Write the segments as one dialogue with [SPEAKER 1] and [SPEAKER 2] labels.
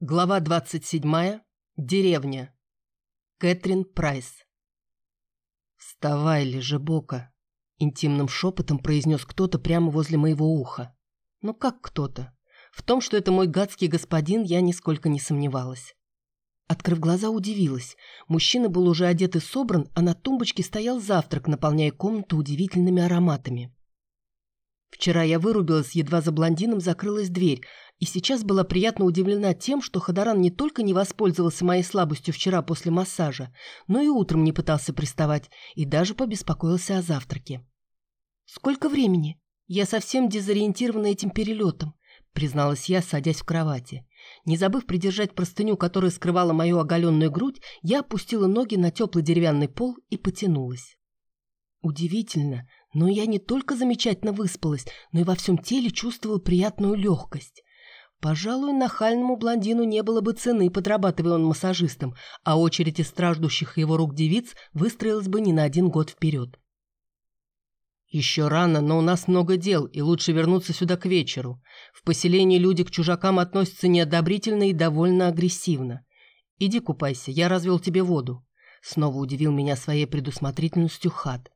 [SPEAKER 1] Глава 27. Деревня. Кэтрин Прайс. «Вставай, лежебока!» — интимным шепотом произнес кто-то прямо возле моего уха. Ну как кто-то? В том, что это мой гадский господин, я нисколько не сомневалась. Открыв глаза, удивилась. Мужчина был уже одет и собран, а на тумбочке стоял завтрак, наполняя комнату удивительными ароматами. Вчера я вырубилась, едва за блондином закрылась дверь, и сейчас была приятно удивлена тем, что Ходоран не только не воспользовался моей слабостью вчера после массажа, но и утром не пытался приставать и даже побеспокоился о завтраке. «Сколько времени? Я совсем дезориентирована этим перелетом», призналась я, садясь в кровати. Не забыв придержать простыню, которая скрывала мою оголенную грудь, я опустила ноги на теплый деревянный пол и потянулась. Удивительно, но я не только замечательно выспалась, но и во всем теле чувствовала приятную легкость. Пожалуй, нахальному блондину не было бы цены, подрабатывая он массажистом, а очередь из страждущих его рук девиц выстроилась бы не на один год вперед. «Еще рано, но у нас много дел, и лучше вернуться сюда к вечеру. В поселении люди к чужакам относятся неодобрительно и довольно агрессивно. Иди купайся, я развел тебе воду». Снова удивил меня своей предусмотрительностью Хат.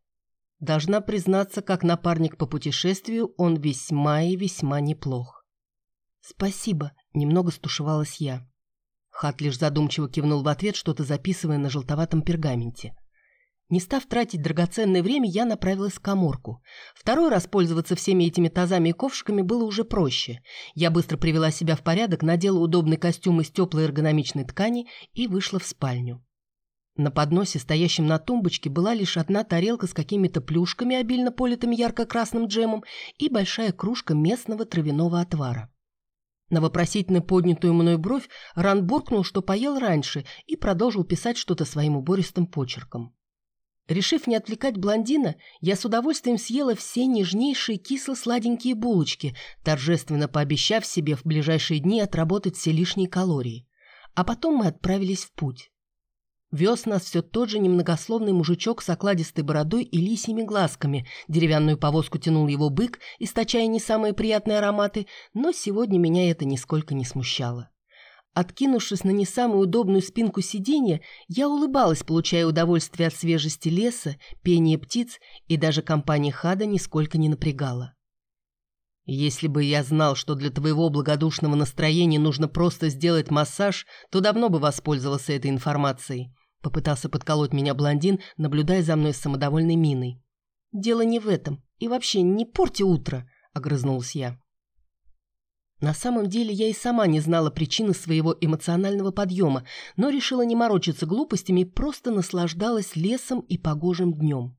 [SPEAKER 1] Должна признаться, как напарник по путешествию он весьма и весьма неплох. «Спасибо», — немного стушевалась я. Хат лишь задумчиво кивнул в ответ, что-то записывая на желтоватом пергаменте. Не став тратить драгоценное время, я направилась к коморку. Второй раз пользоваться всеми этими тазами и ковшиками было уже проще. Я быстро привела себя в порядок, надела удобный костюм из теплой эргономичной ткани и вышла в спальню. На подносе, стоящем на тумбочке, была лишь одна тарелка с какими-то плюшками, обильно политыми ярко-красным джемом, и большая кружка местного травяного отвара. На вопросительно поднятую мной бровь Ран буркнул, что поел раньше, и продолжил писать что-то своим убористым почерком. Решив не отвлекать блондина, я с удовольствием съела все нежнейшие кисло-сладенькие булочки, торжественно пообещав себе в ближайшие дни отработать все лишние калории. А потом мы отправились в путь. Вез нас все тот же немногословный мужичок с окладистой бородой и лисьими глазками. Деревянную повозку тянул его бык, источая не самые приятные ароматы, но сегодня меня это нисколько не смущало. Откинувшись на не самую удобную спинку сиденья, я улыбалась, получая удовольствие от свежести леса, пения птиц, и даже компания Хада нисколько не напрягала. «Если бы я знал, что для твоего благодушного настроения нужно просто сделать массаж, то давно бы воспользовался этой информацией», Попытался подколоть меня блондин, наблюдая за мной с самодовольной миной. «Дело не в этом. И вообще, не порти утро», — огрызнулась я. На самом деле я и сама не знала причины своего эмоционального подъема, но решила не морочиться глупостями и просто наслаждалась лесом и погожим днем.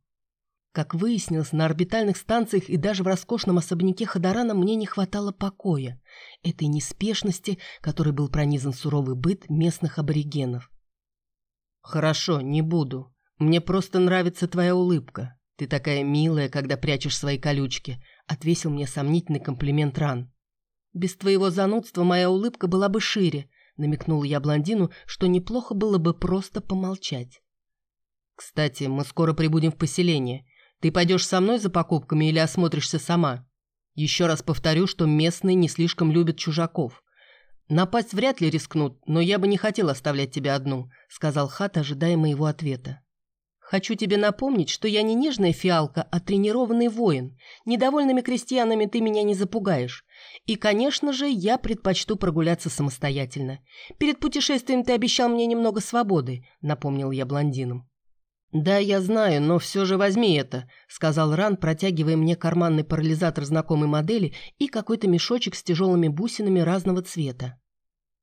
[SPEAKER 1] Как выяснилось, на орбитальных станциях и даже в роскошном особняке Ходорана мне не хватало покоя, этой неспешности, которой был пронизан суровый быт местных аборигенов. «Хорошо, не буду. Мне просто нравится твоя улыбка. Ты такая милая, когда прячешь свои колючки», — отвесил мне сомнительный комплимент Ран. «Без твоего занудства моя улыбка была бы шире», — намекнула я блондину, что неплохо было бы просто помолчать. «Кстати, мы скоро прибудем в поселение. Ты пойдешь со мной за покупками или осмотришься сама? Еще раз повторю, что местные не слишком любят чужаков. «Напасть вряд ли рискнут, но я бы не хотел оставлять тебя одну», — сказал Хат, ожидая моего ответа. «Хочу тебе напомнить, что я не нежная фиалка, а тренированный воин. Недовольными крестьянами ты меня не запугаешь. И, конечно же, я предпочту прогуляться самостоятельно. Перед путешествием ты обещал мне немного свободы», — напомнил я блондинам. «Да, я знаю, но все же возьми это», — сказал Ран, протягивая мне карманный парализатор знакомой модели и какой-то мешочек с тяжелыми бусинами разного цвета.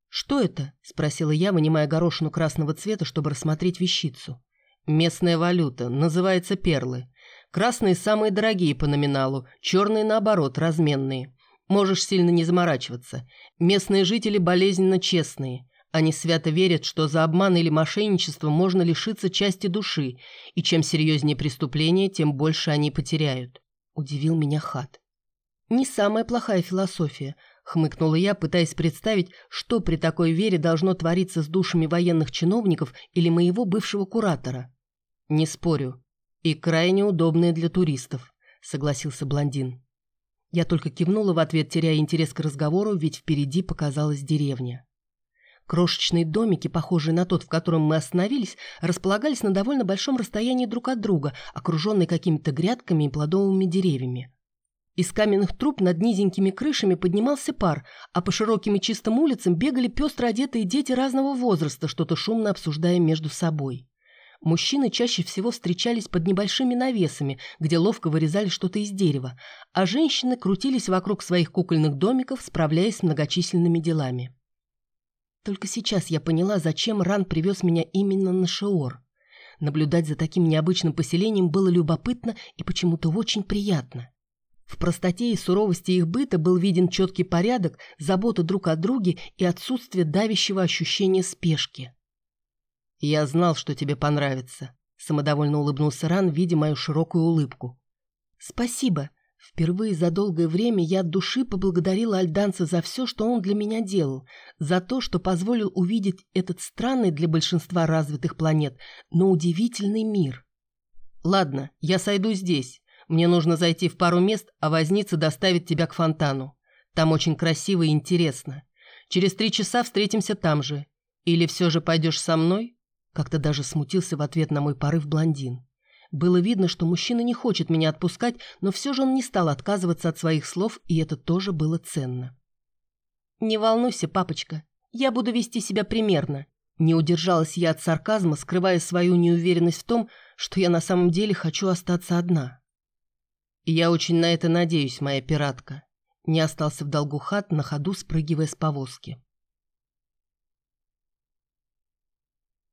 [SPEAKER 1] «Что это?» – спросила я, вынимая горошину красного цвета, чтобы рассмотреть вещицу. «Местная валюта. Называется перлы. Красные самые дорогие по номиналу, черные, наоборот, разменные. Можешь сильно не заморачиваться. Местные жители болезненно честные. Они свято верят, что за обман или мошенничество можно лишиться части души, и чем серьезнее преступление, тем больше они потеряют». Удивил меня Хат. «Не самая плохая философия», Хмыкнула я, пытаясь представить, что при такой вере должно твориться с душами военных чиновников или моего бывшего куратора. «Не спорю. И крайне удобные для туристов», — согласился блондин. Я только кивнула в ответ, теряя интерес к разговору, ведь впереди показалась деревня. Крошечные домики, похожие на тот, в котором мы остановились, располагались на довольно большом расстоянии друг от друга, окруженные какими-то грядками и плодовыми деревьями. Из каменных труб над низенькими крышами поднимался пар, а по широким и чистым улицам бегали пестро одетые дети разного возраста, что-то шумно обсуждая между собой. Мужчины чаще всего встречались под небольшими навесами, где ловко вырезали что-то из дерева, а женщины крутились вокруг своих кукольных домиков, справляясь с многочисленными делами. Только сейчас я поняла, зачем Ран привез меня именно на Шеор. Наблюдать за таким необычным поселением было любопытно и почему-то очень приятно. В простоте и суровости их быта был виден четкий порядок, забота друг о друге и отсутствие давящего ощущения спешки. «Я знал, что тебе понравится», — самодовольно улыбнулся Ран, видя мою широкую улыбку. «Спасибо. Впервые за долгое время я от души поблагодарила Альданца за все, что он для меня делал, за то, что позволил увидеть этот странный для большинства развитых планет, но удивительный мир. Ладно, я сойду здесь. Мне нужно зайти в пару мест, а возница доставит тебя к фонтану. Там очень красиво и интересно. Через три часа встретимся там же. Или все же пойдешь со мной?» Как-то даже смутился в ответ на мой порыв блондин. Было видно, что мужчина не хочет меня отпускать, но все же он не стал отказываться от своих слов, и это тоже было ценно. «Не волнуйся, папочка, я буду вести себя примерно». Не удержалась я от сарказма, скрывая свою неуверенность в том, что я на самом деле хочу остаться одна. «Я очень на это надеюсь, моя пиратка». Не остался в долгу хат, на ходу спрыгивая с повозки.